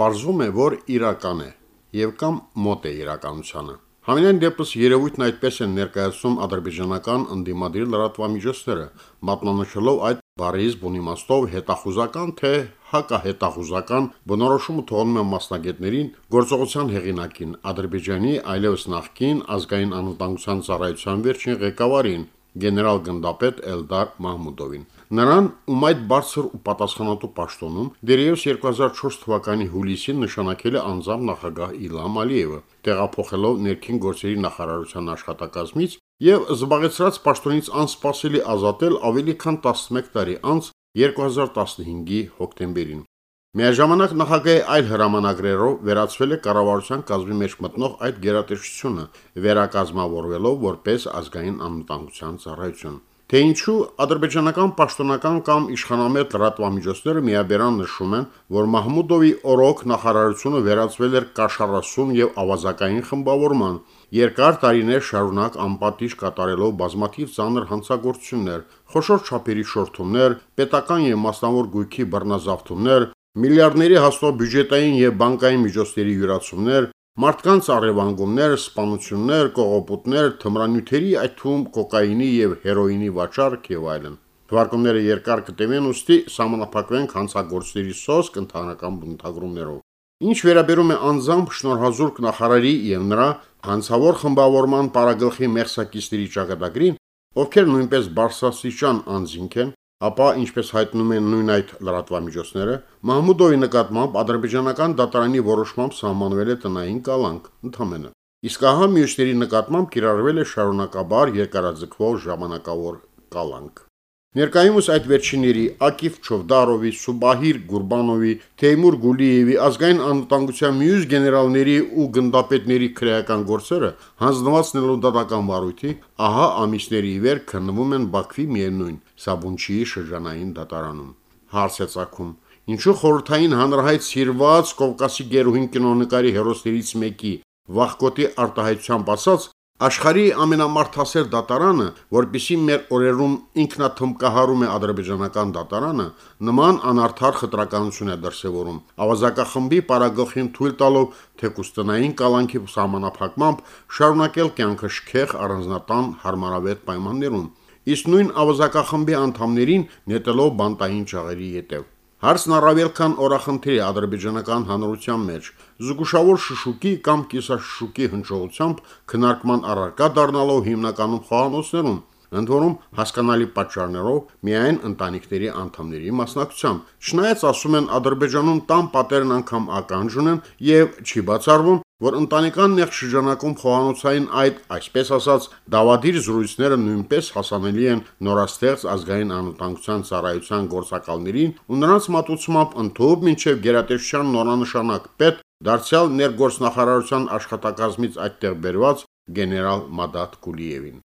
պարզվում է, որ իրական է եւ կամ մոտ է իրականությանը։ Համենայն դեպս երևույթն այդպես են ներկայացնում ադրբեջանական ընդդիմադիր լրատվամիջոցները, մատնանշելով այդ բառից բուն իմաստով հետախուզական թե հակահետախուզական բնորոշումը թողնում են մասնագետներին գործողության հեղինակին Ադրբեջանի այլևս նախկին ազգային անվտանգության ծառայության վերջին ղեկավարին գեներալ գնդապետ Էլդար Մահմուդովին։ Նրան, ում այդ բարձր ու պատասխանատու պաշտոնում դերևս 2004 թվականի հուլիսին նշանակել է անձամբ նախագահ Իլհամ Ալիևը, տեղափոխելով ներքին գործերի նախարարության աշխատակազմից եւ զբաղեցրած պաշտոնից անսպասելի ազատել ավելի քան 11 տարի անց 2015-ի հոկտեմբերին։ Միաժամանակ նախագահի այլ հրամանագրերով վերացվել է կառավարության կազմի մեջ մտնող այդ գերատեսչությունը, վերակազմավորվելով որպես ազգային անվտանգության ծառայություն։ Թե ինչու ադրբեջանական պաշտոնական կամ իշխանամետ լրատվամիջոցները միաբերան նշում են, որ Մահմուդովի օրոք նախարարությունը վերածվել էր կաշառասուն եւ ավազակային խմբավորման, երկար տարիներ շարունակ անպատիժ կատարելով բազմաթիվ ծանր հանցագործություններ, խոշոր չափերի շորթումներ, պետական եւ մասնավոր գույքի բռնազավթումներ, միլիարդների հաստող բյուջետային եւ բանկային միջոցների յուրացումներ, Մարդկանց առևանգումներ, սպանություններ, կողոպուտներ, թմրանյութերի, այդ թվում կոկայինի եւ հերոինի վաճառք եւ այլն։ Թվարկումները երկար կտևեն ուստի համանախապակվենք հանցագործների սոսկ ընդհանրական բնութագրումներով։ Ինչ վերաբերում է անձամբ շնորհազուրկ նախարարի եւ նրա հանցավոր խմբավորման պարագլխի մեղսակիցների ճակատագրին, ովքեր նույնպես բարսասիճան անձինք են, ապա ինչպես հայտնում են նույն այդ լրատվամիջոցները, Մահմուդովի նկատմամբ ադրբեջանական դատարանի որոշմամբ սահմանվել է տնային կալանք ընդամենը։ Իսկ ահա մյուսների նկատմամբ կիրառվել է շարունակաբար երկարաձգվող ժամանակավոր կալանք։ Ներկայումս այդ վերջինների Ակիֆ Չովդարովի, Սուբահիր Գուրբանովի, Թեյմուր Գուլիևի ազգային անվտանգության մյուս գեներալների ու գնդապետների քրեական գործերը հանձնվածնելու դատական վարույթի, ահա ամիսների ի վեր քննվում են Բաքվի միևնույն Սաբունչիի շրջանային դատարանում։ Հարց է ցակում. Ինչու խորհրդային հանրահայտ սիրված Կովկասի գերուհին կինոնկարի հերոսներից մեկի վախկոտի արտահայտությամբ ասած Աշխարհի ամենամարդասեր դատարանը, որբիսի մեր օրերում ինքնաթմկահարում է ադրբեջանական դատարանը, նման անարդար խտրականություն է դրսևորում։ Ավազակախմբի պարագողին թույլ տալով թե կուստնային կալանքի սահմանափակմամբ շարունակել կյանքը շքեղ առանձնատան հարմարավետ պայմաններում, իսկ նույն ավազակախմբի անդամներին նետելով բանտային ճաղերի ետև։ Հարցն առավել քան օրախնդիր է ադրբեջանական հանրության մեջ։ Զուգուշավոր շշուկի կամ կիսաշշուկի հնչողությամբ քննարկման առարկա դառնալով հիմնականում խոհանոցներում, ընդ որում հասկանալի պատճառներով միայն ընտանիքների անդամների մասնակցությամբ։ Չնայած ասում են Ադրբեջանում տան պատերն անգամ ականջ ունեն եւ չի բացառվում, որ ընտանեկան նեղ շրջանակում խոհանոցային այդ, այսպես ասած, դավադիր զրույցները նույնպես հասանելի են նորաստեղծ ազգային անվտանգության ծառայության գործակալներին ու նրանց մատուցմամբ ընդհանուր մինչև գերատեսչության նորանշանակ պետ դարձյալ ներգործնախարարության աշխատակազմից այդտեղ բերված գեներալ Մադատ Կուլիևին։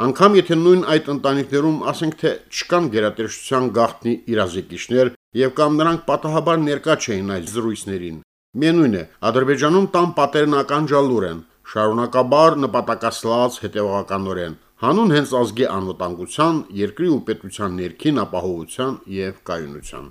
Անկամ եթե նույն այդ ընտանիքներում ասենք թե չկան գերատեսչության գաղտնի իրազեկիչներ եւ կամ նրանք պատահաբար ներկա չէին այդ զրույցներին։ Միևնույն է, Ադրբեջանում տան պատերն ականջալուր են, շարունակաբար նպատակասլաց հետևողականորեն, հանուն հենց ազգի անվտանգության, երկրի ու պետության ներքին ապահովության եւ կայունության։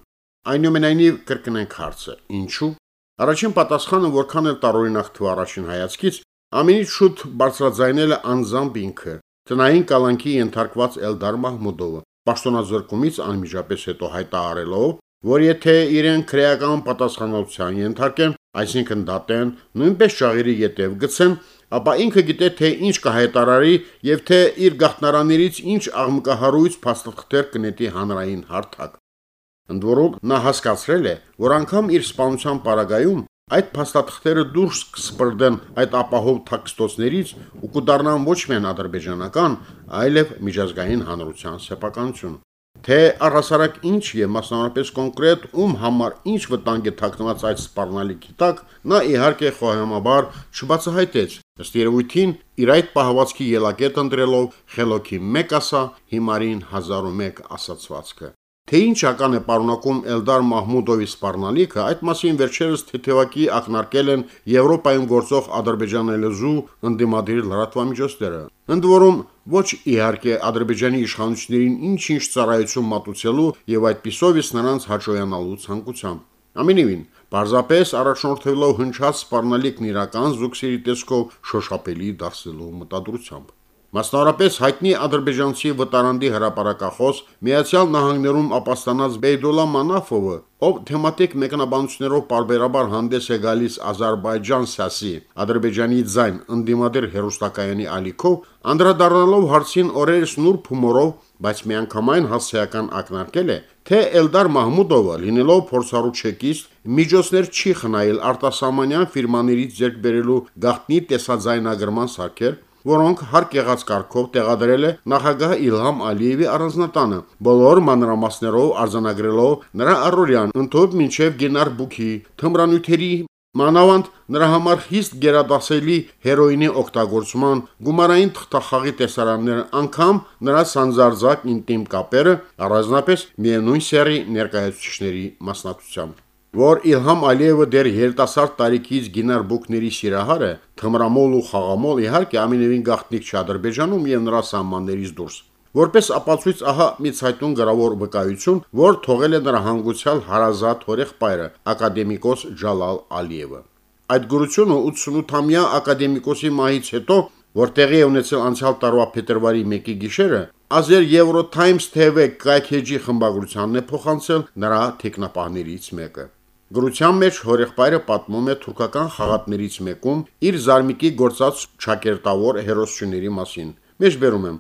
Այնուամենայնիվ կրկնենք հարցը. ինչու։ Առաջին պատասխանը որքան էլ տարօրինակ թվա առաջին հայացքից, ամենից շուտ բարձրաձայնել է անձամբ ինքը, Տնային կալանքի ենթարկված Էլդար Մահմուդովը պաշտոնազրկումից անմիջապես հետո հայտարարելով, որ եթե իրեն քրեական պատասխանատվության ենթարկեն, այսինքն դատեն, նույնպես շաղերի յետև գցեն, ապա ինքը գիտե թե ինչ կհայտարարի եւ թե իր գաղտնարաններից ինչ աղմկահարույց փաստաթղթեր կնետի հանրային հարթակ։ Ընդ որում նա հասկացրել է, որ անգամ իր սպանության պարագայում Այդ փաստաթղթերը դուրս կսպրդեն այդ ապահով թաքստոցներից ու կդառնան ոչ միայն ադրբեջանական, այլև միջազգային հանրության սեփականություն։ Թե առհասարակ ինչ եւ մասնավորապես կոնկրետ ում համար ինչ վտանգ է թաքնված այդ սպառնալիքի տակ, նա իհարկե խոհեմաբար չբացահայտեց։ Ըստ երևույթին իր այդ պահվածքի ելակետ ընտրելով խելոքի մեկ ասա հիմարին 1001 ասացվածքը։ Թե ինչ ական է պարունակում Էլդար Մահմուդովի սպառնալիքը, այդ մասին վերջերս թեթևակի ակնարկել են Եվրոպայում գործող ադրբեջանելեզու ընդդիմադիր լրատվամիջոցները։ Ընդ որում ոչ իհարկե Ադրբեջանի իշխանություններին ինչ-ինչ ծառայություն մատուցելու եւ այդ պիսովից նրանց հաջողանալու ցանկությամբ։ Ամենևին Պարզապես առաջնորդելով հնչած սպառնալիքն իրական զուգսերի տեսքով շոշափելի դարձնելու մտադրությամբ։ Մասնավորապես հայտնի ադրբեջանցի վտարանդի հրապարակախոս Միացյալ Նահանգներում ապաստանած Բեյդոլա Մանաֆովը, ով թեմատիկ մեկնաբանություններով parberabar հանդես է գալիս Ադրբեջան սասի Ադրբեջանի ձայն ընդդիմադիր հերոստակայանի ալիքով, անդրադառնալով հարցին օրերս նուրբ հումորով, բայց միանգամայն հասցեական ակնարկել է, թե Էլդար Մահմուդովը, լինելով փորձառու չեկիստ, միջոցներ չի խնայել արտասահմանյան ֆիրմաներից ձեռք բերելու գաղտնի տեսաձայնագրման սարքեր, որոնք հարկ եղած կարգով տեղադրել է նախագահ Իլհամ Ալիևի առանձնատանը, բոլոր մանրամասներով արձանագրելով նրա առօրյան, ընդհանուր մինչև Գենար Բուքի, թմրանյութերի Մանավանդ նրա համար խիստ գերադասելի հերոինի օգտագործման, գումարային թղթախաղի տեսարանները, անգամ նրա սանձարձակ ինտիմ կապերը, առանձնապես միևնույն սերի ներկայացուցիչների մասնակցությամբ որ Իլհամ Ալիևը դեռ երիտասարդ տարիքից գինար բուկների սիրահար է, թմրամոլ ու խաղամոլ իհարկե ամենևին գաղտնիք չէ Ադրբեջանում եւ նրա սահմաններից դուրս։ Որպես ապացույց ահա մի ցայտուն գրավոր վկայություն, որ թողել է նրա հանգուցյալ հարազատ հորեղբայրը, ակադեմիկոս Ջալալ Ալիևը։ Այդ գորությունը 88-ամյա ակադեմիկոսի մահից հետո, որ տեղի է ունեցել անցյալ տարվա փետրվարի 1-ի գիշերը, Azer Euro Times TV կայքեջի խմբագրությանն է փոխանցել նրա տեխնապահներից մեկը։ Գրության մեջ հորեղբայրը պատմում է թուրքական խաղատներից մեկում իր զարմիկի գործած ճակերտավոր հերոսությունների մասին։ Մեջբերում եմ.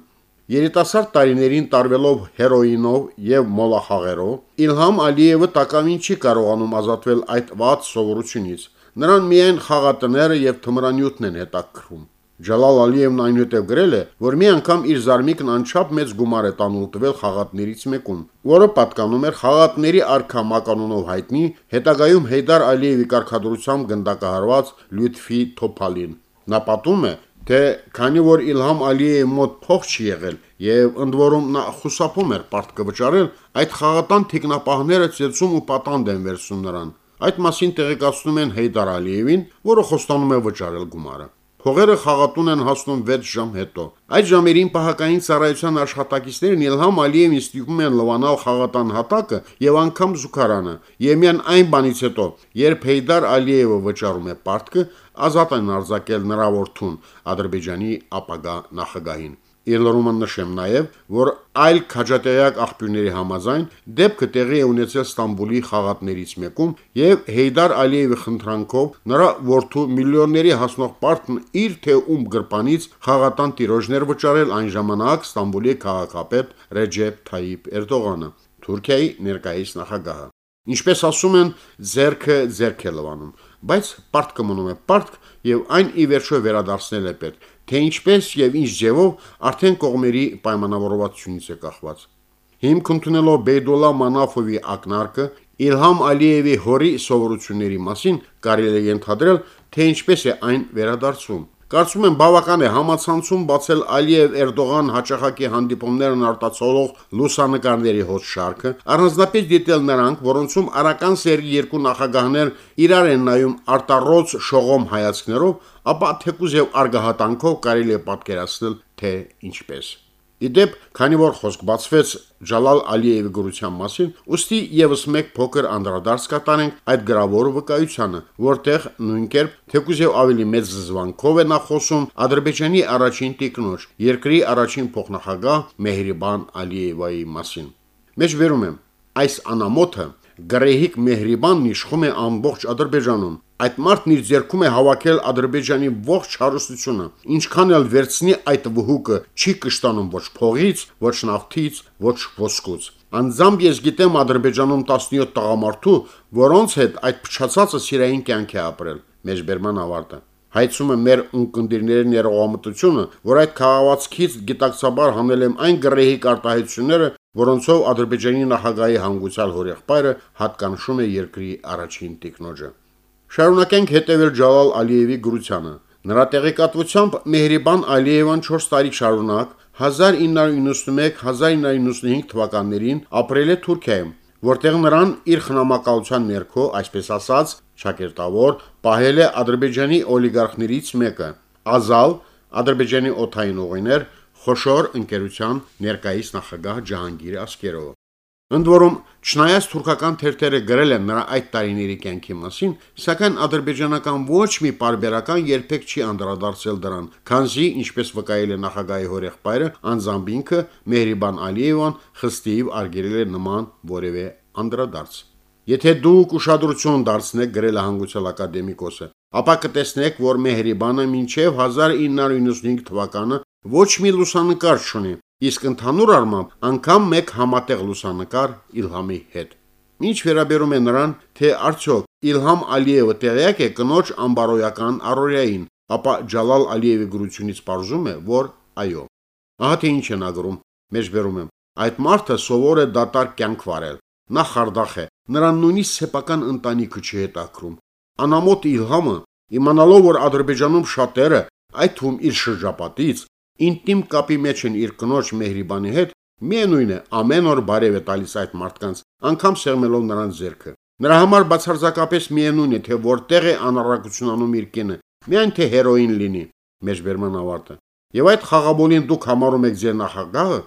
Երիտասարդ տարիներին տարվելով հերոինով եւ մոլախաղերով Իլհամ Ալիևը տակամին չի կարողանում ազատվել այդ վատ սովորությունից։ Նրան միայն խաղատները եւ թմրանյութն են հետաքրում։ Ջալալ Ալիևն այնուհետև գրել է, որ մի անգամ իր զարմիկն անչափ մեծ գումար է տանուլ տվել խաղատներից մեկում, որը պատկանում էր խաղատների արքա մականունով հայտնի, հետագայում Հեյդար Ալիևի կարգադրությամբ գնդակահարված Լյուտֆի Թոփալին։ Նա պատում է, թե քանի որ Իլհամ Ալիևի մոտ փող չի եղել եւ ընդ որում նա խուսափում էր պարտքը վճարել, այդ խաղատան թիկնապահները ծեցում ու պատանդ են վերցնում նրան։ Այդ մասին տեղեկացնում են Հեյդար Ալիևին, որը խոստանում է վճարել գումարը։ Փողերը խաղատուն են հասնում 6 ժամ հետո։ Այդ ժամերին պահակային ծառայության աշխատակիցներն Իլհամ Ալիևին ստիպում են լվանալ խաղատան հատակը եւ անգամ զուգարանը։ Եվ միայն այն բանից հետո, երբ Հեյդար Ալիևը վճարում է պարտքը, ազատ են արձակել նրա որդուն Ադրբեջանի ապագա նախագահին։ Ելրումը նշեմ նաև, որ այլ քաջատեղյակ աղբյուրների համաձայն դեպքը տեղի է ունեցել Ստամբուլի խաղատներից մեկում եւ Հեյդար Ալիևի խնդրանքով նրա որդու միլիոնների հասնող պարտն իր թե ում գրպանից խաղատան տիրոջներ վճարել այն ժամանակ Ստամբուլի քաղաքապետ Ռեջեփ Թայիփ Էրդողանը, Թուրքիայի ներկայիս նախագահը։ Ինչպես ասում են, зерքը зерք է լվանում, բայց պարտքը մնում է պարտք եւ այն ի վերջո վերադարձնել է պետք թե ինչպես եւ ինչ ձևով արդեն կողմերի պայմանավորվածությունից է կախված։ Հիմք ընդունելով Բեյդոլա Մանաֆովի ակնարկը Իլհամ Ալիևի հորի սովորությունների մասին կարելի է ենթադրել, թե ինչպես է այն վերադարձում։ Կարծում եմ բավական է համացանցում բացել Ալիև-Էրդողան հաճախակի հանդիպումներն արտացոլող լուսանկարների հոտ շարքը, առանձնապես դիտել նրանք, որոնցում արական սերի երկու նախագահներ իրար են նայում արտառոց շողոմ հայացքներով, ապա թեկուզ եւ արգահատանքով կարելի է պատկերացնել, թե ինչպես։ Իդեպ, քանի որ խոսք բացվեց Ջալալ Ալիևի գորության մասին, ուստի եւս մեկ փոքր անդրադարձ կատարենք այդ գրավոր վկայությանը, որտեղ նույնքերպ թեկուզ եւ ավելի մեծ զվանքով է նա խոսում Ադրբեջանի առաջին տիկնոջ, երկրի առաջին փոխնախագահ Մեհրիբան Ալիևայի մասին։ Մեջ վերում եմ, այս անամոթը Գրեհիկ Մեհրիբանն իշխում է ամբողջ Ադրբեջանում, Այդ մարդն իր ձեռքում է հավաքել Ադրբեջանի ողջ հարստությունը, ինչքան էլ վերցնի այդ վհուկը, չի կշտանում ոչ փողից, ոչ նավթից, ոչ ոսկուց։ Անձամբ ես գիտեմ Ադրբեջանում 17 տղամարդու, որոնց հետ այդ փչացածը սիրային կյանք է ապրել։ Մեջբերման ավարտը հայցում է մեր ունկնդիրների ներողամտությունը, որ այդ քաղաքացիից գիտակցաբար հանել եմ այն գրեհիկ արտահայտությունները, որոնցով Ադրբեջանի նախագահի հանգուցալ հորեղբայրը հատկանշում է երկրի առաջին տիկնոջը։ Շարունակենք հետևել Ջալալ Ալիևի գրությանը։ Նրա տեղեկատվությամբ Մեհրիբան Ալիևան 4 տարի շարունակ 1991-1995 թվականներին ապրել է Թուրքիայում, որտեղ նրան իր խնամակալության ներքո, այսպես ասած, ճակերտավոր պահել է Ադրբեջանի օլիգարխներից մեկը՝ Ազալ, Ադրբեջանի օթային ուղիներ, խոշոր ընկերության ներկայիս նախագահ Ջահանգիր Ասկերովը։ Ընդ որում, չնայած թուրքական թերթերը գրել են նրա այդ տարիների կյանքի մասին, սակայն ադրբեջանական ոչ մի պարբերական երբեք չի անդրադարձել դրան, քանզի, ինչպես վկայել է նախագահի հորեղբայրը, անձամբ ինքը Մեհրիբան Ալիևան խստիվ արգելել է նման որևէ անդրադարձ։ Եթե դուք ուշադրություն դարձնեք գրել հանգուցալ ակադեմիկոսը, ապա կտեսնեք, որ Մեհրիբանը մինչև 1995 թվականը ոչ մի լուսանկար չունի, իսկ ընդհանուր առմամբ անգամ մեկ համատեղ լուսանկար Իլհամի հետ։ Ինչ վերաբերում է նրան, թե արդյոք Իլհամ Ալիևը տեղյակ է կնոջ ամբարոյական առօրյային, ապա Ջալալ Ալիևի գրությունից պարզում է, որ այո։ Ահա թե ինչ են ագրում։ Մեջբերում եմ։ Այդ մարդը սովոր է դատար կյանք վարել։ Նա խարդախ է, նրան նույնիսկ սեփական ընտանիքը չի հետաքրում։ Անամոտ Իլհամը, իմանալով որ Ադրբեջանում շատերը, այդ թվում իր շրջապատից, ինտիմ կապի մեջ են իր կնոջ Մեհրիբանի հետ, միևնույն է, ամեն օր բարև է տալիս այդ մարդկանց, անգամ սեղմելով նրանց ձեռքը։ Նրա համար բացարձակապես միևնույն է, թե որտեղ է անառակություն անում իր կինը, միայն թե հերոին լինի, մեջբերման ավարտը։ Եվ այդ խաղաբոլին դուք համարում եք ձեր նախագահը,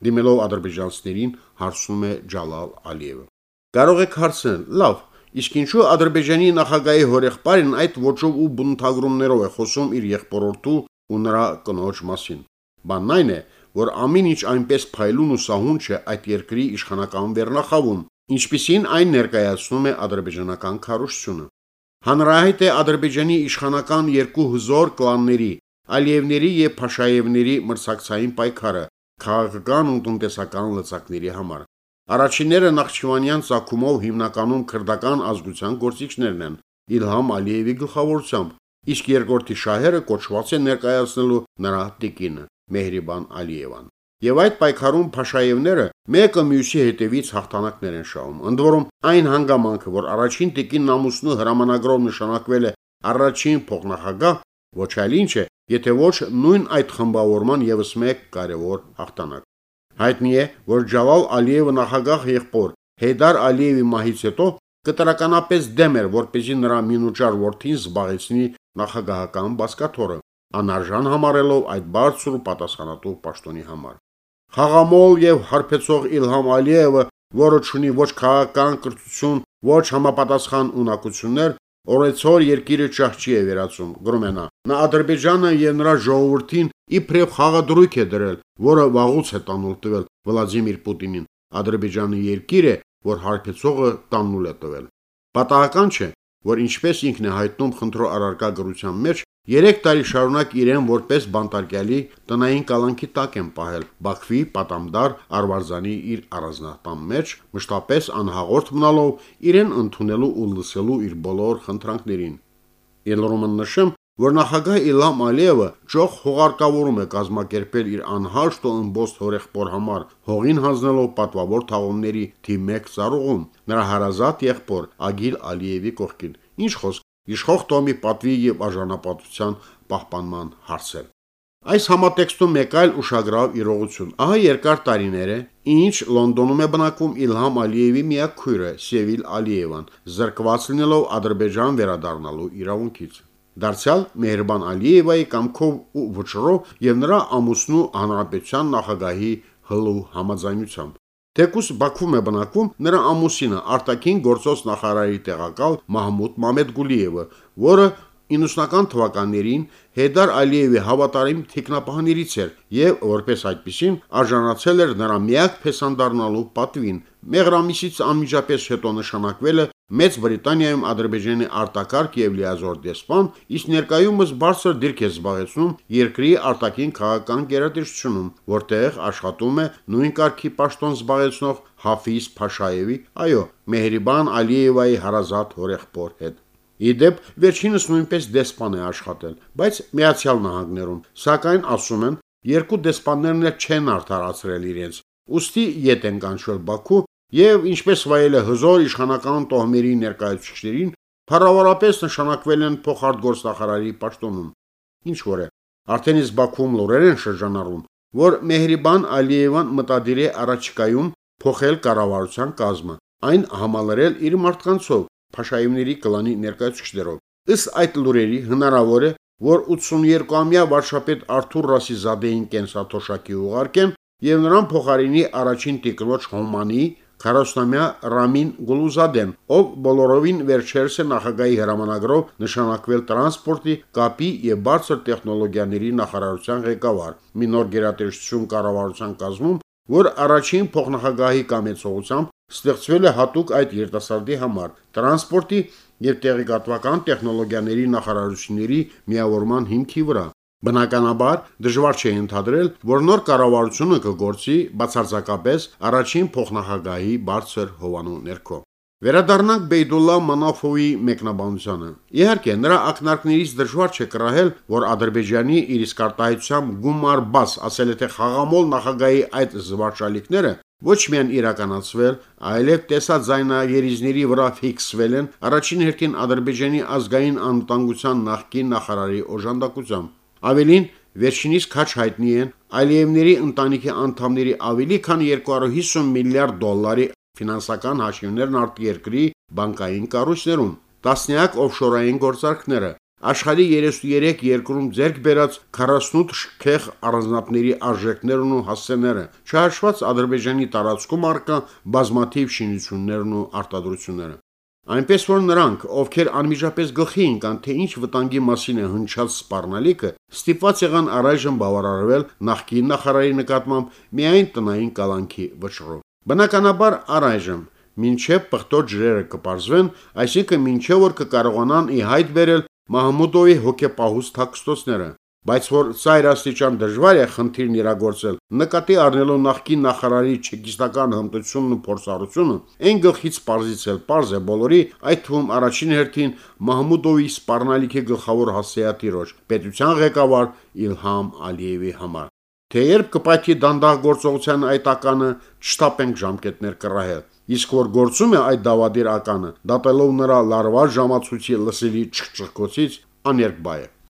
դիմելով ադրբեջանցիներին, հարցնում է Ջալալ Ալիևը։ Կարող եք հարցնել, լավ, իսկ ինչու Ադրբեջանի նախագահի հորեղբայրն այդ ոչով ու բնութագրումներով է խոսում իր եղբորորդու ու նրա կնոջ մասին։ Բանն այն է, որ ամեն ինչ այնպես փայլուն ու սահուն չէ այդ երկրի իշխանական վերնախավում, ինչպիսին այն ներկայացնում է ադրբեջանական քարոշչությունը։ Հանրահայտ է Ադրբեջանի իշխանական երկու հզոր կլանների՝ Ալիևների եւ Փաշաևների մրցակցային պայքարը քաղաքական ու տնտեսական լծակների համար։ Առաջինները Նախճիվանյան ցակումով հիմնականում քրդական ազգության գործիչներն են՝ Իլհամ Ալիևի գլխավորությամբ, իսկ երկրորդի շահերը կոչված են ներկայացնելու նրա տիկինը Մեհրիբան Ալիևան։ Եվ այդ պայքարում Փաշաևները մեկը մյուսի հետևից հաղթանակներ են շահում։ Ընդ որում այն հանգամանքը, որ առաջին տիկին ամուսնու հրամանագրով նշանակվել է առաջին փոխնախագահ, ոչ այլ ինչ է, եթե ոչ նույն այդ խմբավորման եւս մեկ կարևոր հաղթանակ։ Հայտնի է, որ Ջավալ Ալիևը նախագահ եղբոր Հեյդար Ալիևի մահից հետո կտրականապես դեմ էր, որպեսզի նրա մինուճար որդին զբաղեցնի նախագահական բասկաթորը, անարժան համարելով այդ բարձր ու պատասխանատու պաշտոնի համար։ Խաղամոլ եւ հարբեցող Իլհամ Ալիևը, որը ունի ոչ քաղաքական կրթություն, ոչ համապատասխան ունակություններ, օրեցօր երկիրը ճահճի է վերածում, գրում է նա։ Նա Ադրբեջանը եւ նրա ժողովրդին իբրև խաղադրույք է դրել, որը վաղուց է տանուլ տվել Վլադիմիր Պուտինին։ Ադրբեջանը երկիր է, որ հարբեցողը տանուլ է տվել։ Պատահական չէ, որ ինչպես ինքն է հայտնում խնդրո առարկա գրության մեջ, 3 տարի շարունակ իրեն որպես բանտարկյալի տնային կալանքի տակ են պահել Բաքվի պատամդար Արվարձանի իր առանձնատան մեջ, մշտապես անհաղորդ մնալով իրեն ընդունելու ու լսելու իր բոլոր խնդրանքներին։ Ելրոմն նշեմ, որ նախագահ Իլհամ Ալիևը ճոխ հողարկավորում է կազմակերպել իր անհաշտ ու ըմբոստ հորեղբոր համար, հողին հանձնելով պատվավոր թաղումների թիվ 1 ծառուղում, նրա հարազատ եղբոր Ագիլ Ալիևի կողքին։ Ինչ խոսք, իշխող տոմի պատվի եւ արժանապատվության պահպանման հարցեր։ Այս համատեքստում մեկ այլ ուշագրավ իրողություն։ Ահա երկար տարիներ է, ինչ Լոնդոնում է բնակվում Իլհամ Ալիևի միակ քույրը Սևիլ Ալիևան, զրկված լինելով Ադրբեջան վերադառնալու իրավունքից։ Դարձյալ Մեհրբան Ալիևայի կամքով ու վճռով եւ նրա ամուսնու հանրապետության նախագահի հլու համաձայնությամբ։ Թեկուս Բաքվում է բնակվում նրա ամուսինը արտաքին գործոս նախարարի տեղակալ Մահմուդ Մամեդգուլիևը, որը 90-ական թվականներին Հեդար Ալիևի հավատարիմ թիկնապահներից էր եւ որպես այդպեսին արժանացել էր նրա միակ փեսանդառնալու պատվին։ Մեղրամիսից անմիջապես հետո նշանակվել է Մեծ Բրիտանիայում Ադրբեջանի արտակարգ եւ լիազոր դեսպան, իսկ ներկայումս բարձր դիրք է զբաղեցնում երկրի արտաքին քաղաքական գերատեսչությունում, որտեղ աշխատում է նույն կարգի պաշտոն զբաղեցնող Հաֆիզ Փաշաևի, այո, Մեհրիբան Ալիևայի հարազատ հորեղբոր հետ։ Իդեպ վերջինս նույնպես դեսպան է աշխատել, բայց Միացյալ Նահանգներում, սակայն ասում են, երկու դեսպաններն չեն արդարացրել իրենց։ Ոստի ետ են կանչվել Բաքու եւ ինչպես վայել է հզոր իշխանական տոհմերի ներկայացուցիչներին, փառավորապես նշանակվել են փոխարտգործնախարարի պաշտոնում։ Ինչ որ է, արդեն իսկ Բաքվում լուրեր են շրջանառում, որ Մեհրիբան Ալիևան մտադիր է առաջիկայում փոխել կառավարության կազմը, այն համալրել իր մարդկանցով, Փաշայինների կլանի ներկայացուցիչներով։ Ըստ այդ լուրերի հնարավոր է, որ 82-ամյա վարշապետ Արթուր Ռասիզադեին կենսաթոշակի ուղարկեն եւ նրան փոխարինի առաջին տիկնոջ Հոմանի 40-ամյա Ռամին Գուլուզադեն, ով բոլորովին վերջերս է նախագահի հրամանագրով նշանակվել տրանսպորտի, կապի եւ բարձր տեխնոլոգիաների նախարարության ղեկավար։ Մի նոր գերատեսչություն կառավարության կազմում, որ առաջին փոխնախագահի կամեցողությամբ ստեղծվել է հատուկ այդ երիտասարդի համար տրանսպորտի եւ տեղեկատվական տեխնոլոգիաների նախարարությունների միավորման հիմքի վրա։ Բնականաբար դժվար չէ ընդհանրել, որ նոր կառավարությունը կգործի բացարձակապես առաջին փոխնախագահի բարձր հովանու ներքո։ Վերադառնանք Բեյդուլլա Մանաֆովի մեկնաբանությանը։ Իհարկե, նրա ակնարկներից դժվար չէ կռահել, որ Ադրբեջանի իր իսկ արտահայտությամբ գումար բաց, ասել է թե խաղամոլ նախագահի այդ զվարճալիքները ոչ միայն իրականացվել, այլև տեսաձայնագերիզների վրա ֆիքսվել են առաջին հերթին Ադրբեջանի ազգային անվտանգության նախկին նախարարի օժանդակությամբ։ Ավելին, վերջինիս քաչ հայտնի են Ալիևների ընտանիքի անդամների ավելի քան 250 միլիարդ դոլարի ֆինանսական հաշիվներն արտերկրի բանկային կառույցներում, տասնյակ օֆշորային գործարքները, աշխարհի 33 երկրում ձեռք բերած 48 շքեղ առանձնատների արժեքներն ու հասցեները, չհաշված Ադրբեջանի տարածքում արկա բազմաթիվ շինություններն ու արտադրությունները։ Այնպես որ նրանք, ովքեր անմիջապես գլխի ընկան, թե ինչ վտանգի մասին է հնչած սպառնալիքը, ստիպված եղան առայժմ բավարարվել նախկին նախարարի նկատմամբ միայն տնային կալանքի վճռով։ Բնականաբար առայժմ մինչև պղտոր ջրերը կպարզվեն, այսինքն մինչև որ կկարողանան ի հայտ բերել Մահմուդովի հոգեպահուս թաքստոցները, Բայց որ ծայրաստիճան դժվար է խնդիրն իրագործել, նկատի առնելով նախկին նախարարի չեկիստական հմտությունն ու փորձառությունը, այն գլխից էլ պարզ է բոլորի, այդ թվում առաջին հերթին Մահմուդովի սպառնալիքի գլխավոր հասեատիրոջ, պետության ղեկավար Իլհամ Ալիևի համար։ Թե երբ կպայթի դանդաղ գործողության այդ ականը չշտապենք ժամկետներ կռահել, իսկ որ գործում է այդ դավադիր ականը, դատելով նրա լարված ժամացույցի լսելի չխչխկոցից, աներկբա է։